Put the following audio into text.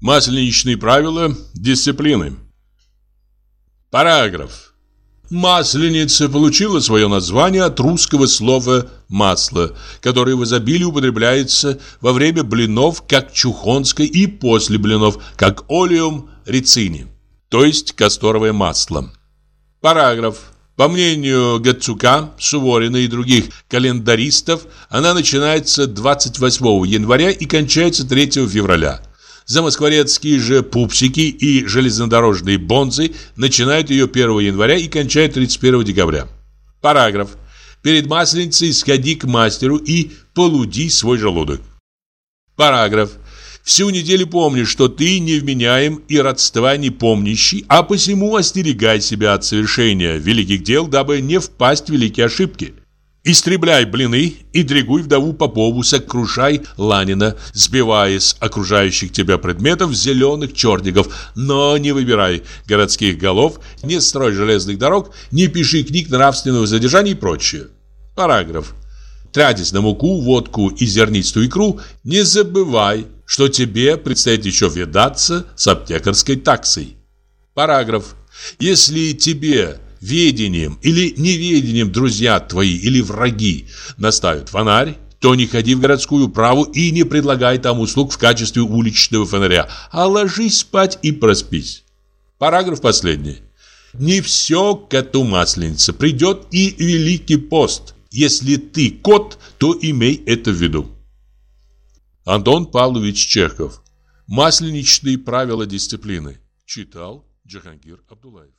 Масленичные правила дисциплины. Параграф. Масленица получила свое название от русского слова «масло», которое в изобилии употребляется во время блинов как чухонской и после блинов как олеум рицини, то есть касторовое масло. Параграф. По мнению Гацука, Суворина и других календаристов, она начинается 28 января и кончается 3 февраля. Замоскворецкие же пупсики и железнодорожные бонзы начинают ее 1 января и кончают 31 декабря. Параграф. Перед масленицей сходи к мастеру и полуди свой желудок. Параграф. Всю неделю помни, что ты невменяем и родства не помнящий, а посему остерегай себя от совершения великих дел, дабы не впасть в великие ошибки. Истребляй блины и дрегуй вдову Попову, сокрушай Ланина, сбивая с окружающих тебя предметов зеленых черников, но не выбирай городских голов, не строй железных дорог, не пиши книг нравственного задержания и прочее. Параграф. Тратясь на муку, водку и зернистую икру, не забывай, что тебе предстоит еще видаться с аптекарской таксой. Параграф. Если тебе ведением или неведением друзья твои или враги наставят фонарь, то не ходи в городскую праву и не предлагай там услуг в качестве уличного фонаря, а ложись спать и проспись. Параграф последний. Не все коту масленица, придет и великий пост. Если ты кот, то имей это в виду. Антон Павлович Чехов. Масленичные правила дисциплины. Читал Джахангир Абдулаев.